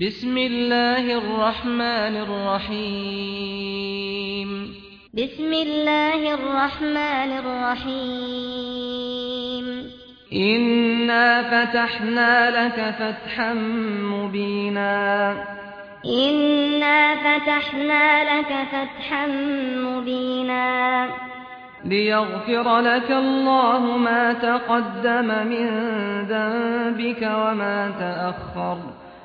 بسم الله الرحمن الرحيم بسم الله الرحمن الرحيم إنا فتحنا لك فتحا مبينا إنا فتحنا لك فتحا مبينا ليغفر لك الله ما تقدم من ذنبك وما تأخر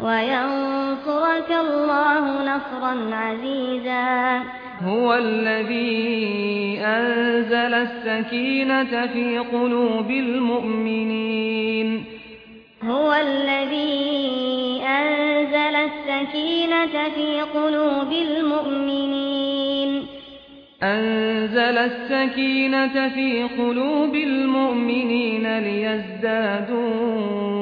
وينصرك الله نصرا عزيزا. هو الذي أنزل السكينة في قلوب المؤمنين. هو الذي أنزل السكينة في قلوب المؤمنين. أنزل السكينة في قلوب المؤمنين ليزدادوا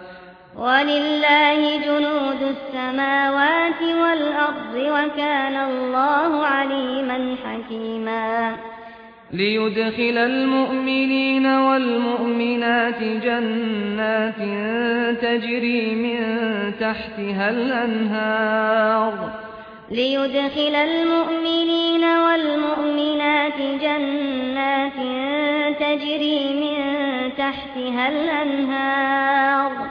وَلِلَّهِ جُنُودُ السَّمَاوَاتِ وَالْأَرْضِ وَكَانَ اللَّهُ عَلِيمًا حَكِيمًا. لِيُدْخِلَ الْمُؤْمِنِينَ وَالْمُؤْمِنَاتِ جَنَّاتٍ تَجْرِي مِنْ تَحْتِهَا الْأَنْهَارُ. لِيُدْخِلَ الْمُؤْمِنِينَ وَالْمُؤْمِنَاتِ جَنَّاتٍ تَجْرِي مِنْ تَحْتِهَا الْأَنْهَارُ.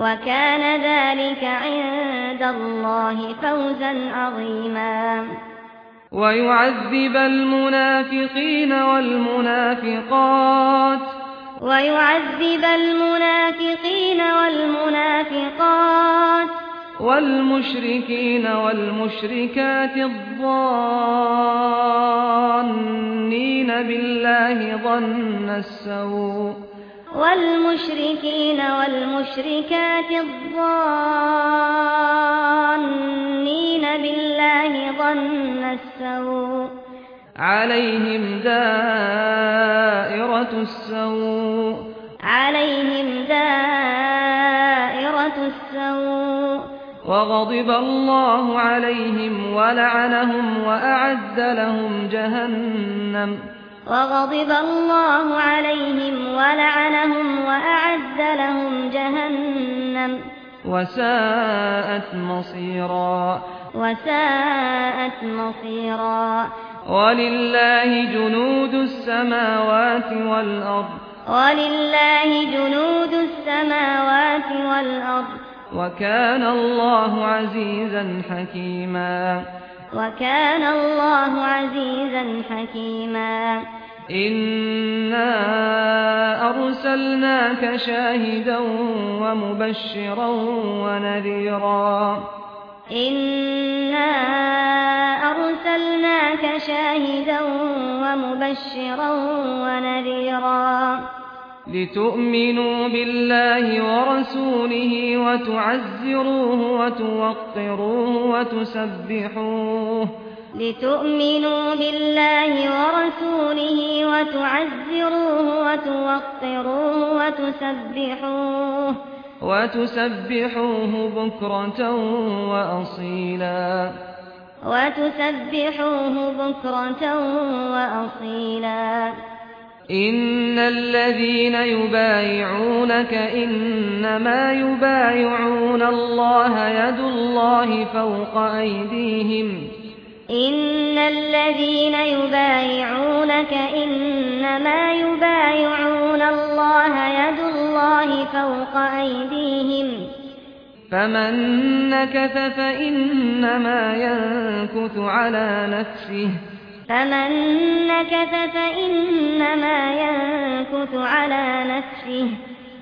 وكان ذلك عند الله فوزا عظيما. ويعذب المنافقين والمنافقات. ويعذب المنافقين والمنافقات. والمشركين والمشركات الضالين بالله ظن السوء. والمشركين والمشركات الضانين بالله ظن السوء. عليهم دائرة السوء. عليهم دائرة السوء. وغضب الله عليهم ولعنهم وأعد لهم جهنم. وغضب الله عليهم ولعنهم وأعد لهم جهنم. وساءت مصيرا. وساءت مصيرا. ولله جنود السماوات والأرض. ولله جنود السماوات والأرض. وكان الله عزيزا حكيما. وكان الله عزيزا حكيما. إنا أرسلناك شاهدا ومبشرا ونذيرا. إنا أرسلناك شاهدا ومبشرا ونذيرا. لتؤمنوا بالله ورسوله وتعزروه وتوقروه وتسبحوه. لتؤمنوا بالله ورسوله وتعزروه وتوقروه وتسبحوه وتسبحوه بكرة وأصيلا. وتسبحوه بكرة وأصيلا. إن الذين يبايعونك إنما يبايعون الله يد الله فوق أيديهم ان الذين يبايعونك انما يبايعون الله يد الله فوق ايديهم فمن نكث فانما ينكث على نفسه فمن نكث فانما ينكث على نفسه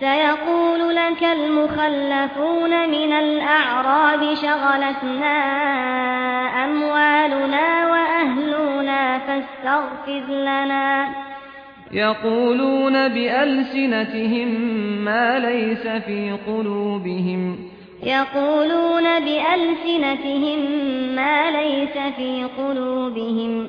سيقول لك المخلفون من الأعراب شغلتنا أموالنا وأهلنا فاستغفر لنا يقولون بألسنتهم ما ليس في قلوبهم يقولون بألسنتهم ما ليس في قلوبهم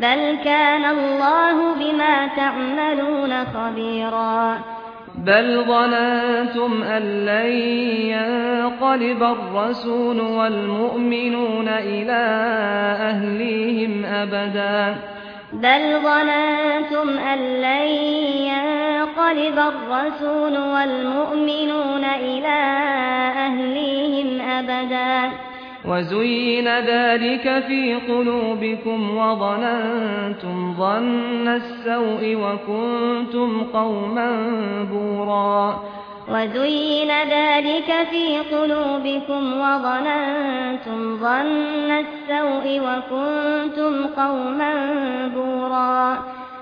بل كان الله بما تعملون خبيرا. بل ظننتم أن لن ينقلب الرسول والمؤمنون إلى أهليهم أبدا. بل ظننتم أن لن ينقلب الرسول والمؤمنون إلى أهليهم أبدا. وزين ذلك في قلوبكم وظننتم ظن السوء وكنتم قوما بورا. وزين ذلك في قلوبكم وظننتم ظن السوء وكنتم قوما بورا.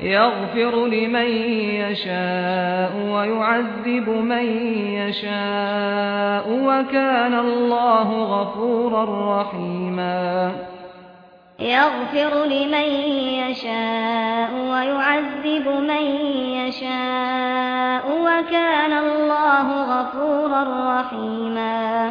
يغفر لمن يشاء ويعذب من يشاء وكان الله غفورا رحيما. يغفر لمن يشاء ويعذب من يشاء وكان الله غفورا رحيما.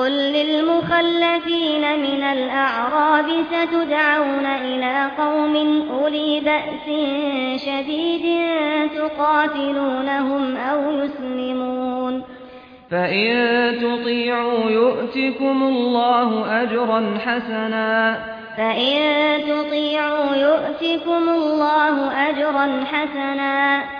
قل للمخلفين من الأعراب ستدعون إلى قوم أولي بأس شديد تقاتلونهم أو يسلمون فإن تطيعوا يؤتكم الله أجرا حسنا فإن تطيعوا يؤتكم الله أجرا حسنا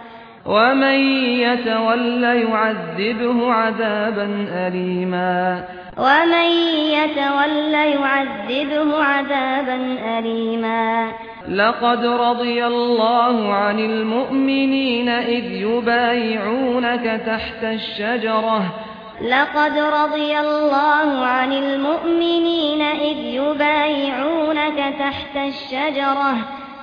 ومن يتولى يعذبه عذابا اليما ومن يتولى يعذبه عذابا اليما لقد رضي الله عن المؤمنين اذ يبايعونك تحت الشجره لقد رضي الله عن المؤمنين اذ يبايعونك تحت الشجره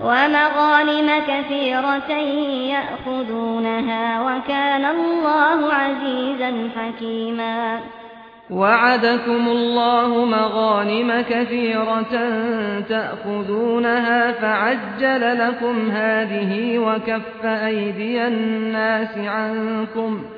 ومغانم كثيرة يأخذونها وكان الله عزيزا حكيما. وعدكم الله مغانم كثيرة تأخذونها فعجل لكم هذه وكف أيدي الناس عنكم وَلِتَكُونَ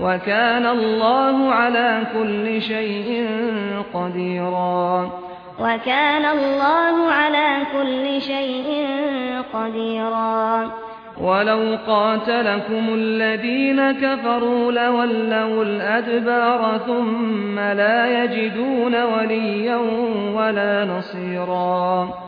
وكان الله على كل شيء قديرا. وكان الله على كل شيء قديرا. ولو قاتلكم الذين كفروا لولوا الأدبار ثم لا يجدون وليا ولا نصيرا. ولو قاتلكم الذين كفروا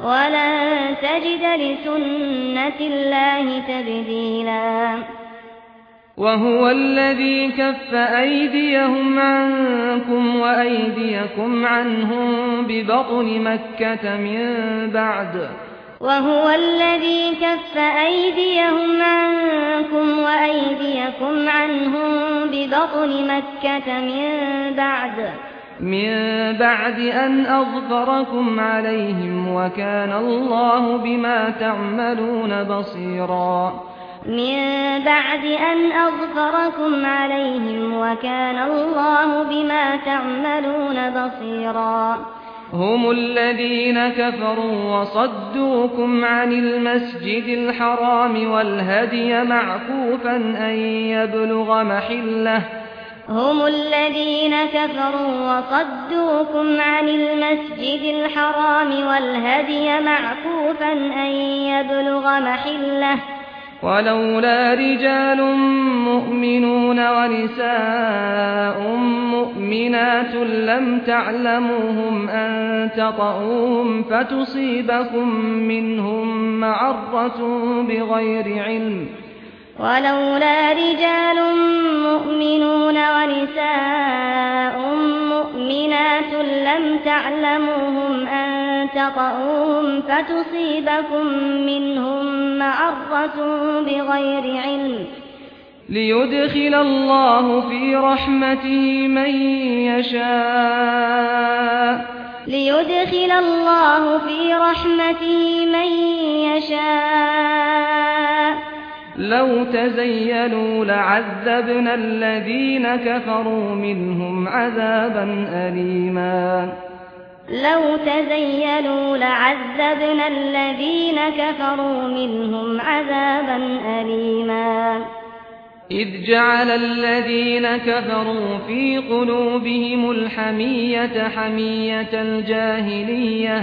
ولن تجد لسنة الله تبديلا وهو الذي كف أيديهم عنكم وأيديكم عنهم ببطن مكة من بعد. وهو الذي كف أيديهم عنكم وأيديكم عنهم ببطن مكة من بعد. من بعد أن اظهركم عليهم وكان الله بما تعملون بصيرا. من بعد أن اظهركم عليهم وكان الله بما تعملون بصيرا. هم الذين كفروا وصدوكم عن المسجد الحرام والهدي معكوفا أن يبلغ محلة هم الذين كفروا وصدوكم عن المسجد الحرام والهدي معكوفا أن يبلغ محلة. ولولا رجال مؤمنون ونساء مؤمنات لم تعلموهم أن تطعوهم فتصيبكم منهم معرة بغير علم. ولولا رجال مؤمنون ونساء مؤمنات لم تعلموهم أن تطعوهم فتصيبكم منهم معرة بغير علم ليدخل الله في رحمته من يشاء. ليدخل الله في رحمته من يشاء. لو تزينوا لعذبنا الذين كفروا منهم عذابا أليما. لو تزينوا لعذبنا الذين كفروا منهم عذابا أليما. إذ جعل الذين كفروا في قلوبهم الحمية حمية الجاهلية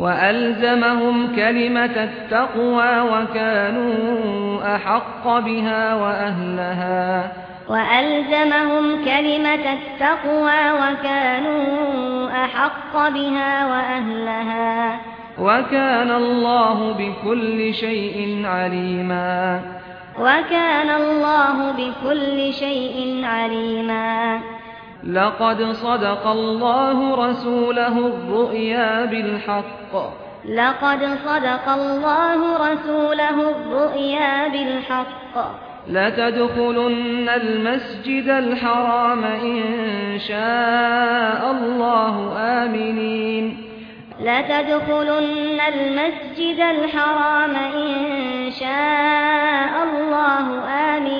وألزمهم كلمة التقوى وكانوا أحق بها وأهلها وألزمهم كلمة التقوى وكانوا أحق بها وأهلها وكان الله بكل شيء عليما وكان الله بكل شيء عليما لقد صدق الله رسوله الرؤيا بالحق. لقد صدق الله رسوله الرؤيا بالحق. لا تدخلن المسجد الحرام إن شاء الله آمنين. لا تدخلن المسجد الحرام إن شاء الله آمنين.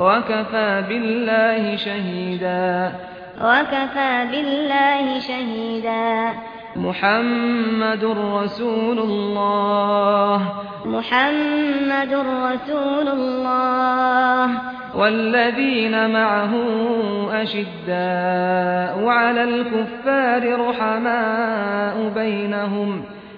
وكفى بالله شهيدا. وكفى بالله شهيدا. محمد رسول الله. محمد رسول الله. والذين معه أشداء وعلى الكفار رحماء بينهم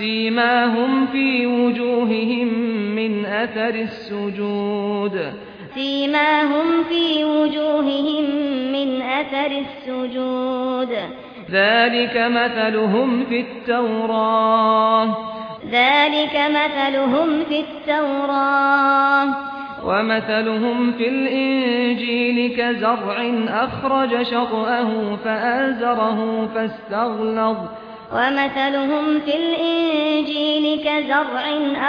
سيماهم في وجوههم من أثر السجود سيماهم في وجوههم من أثر السجود ذلك مثلهم في التوراة ذلك مثلهم في التوراة ومثلهم في الإنجيل كزرع أخرج شطأه فآزره فاستغلظ ومثلهم في الإنجيل كزرع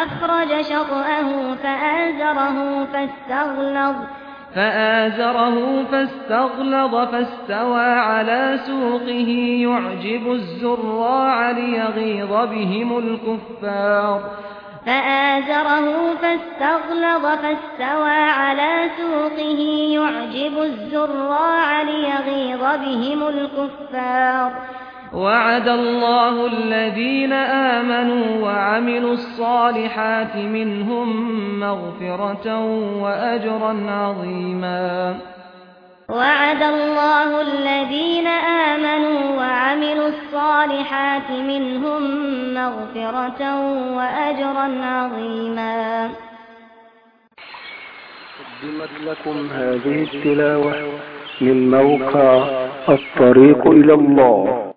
أخرج شطأه فآزره فاستغلظ فآزره فاستغلظ فاستوى على سوقه يعجب الزراع ليغيظ بهم الكفار فآزره فاستغلظ فاستوى على سوقه يعجب الزراع ليغيظ بهم الكفار وعد الله الذين آمنوا وعملوا الصالحات منهم مغفرة وأجرا عظيما. وعد الله الذين آمنوا وعملوا الصالحات منهم مغفرة وأجرا عظيما. قدمت لكم هذه التلاوة من موقع الطريق إلى الله.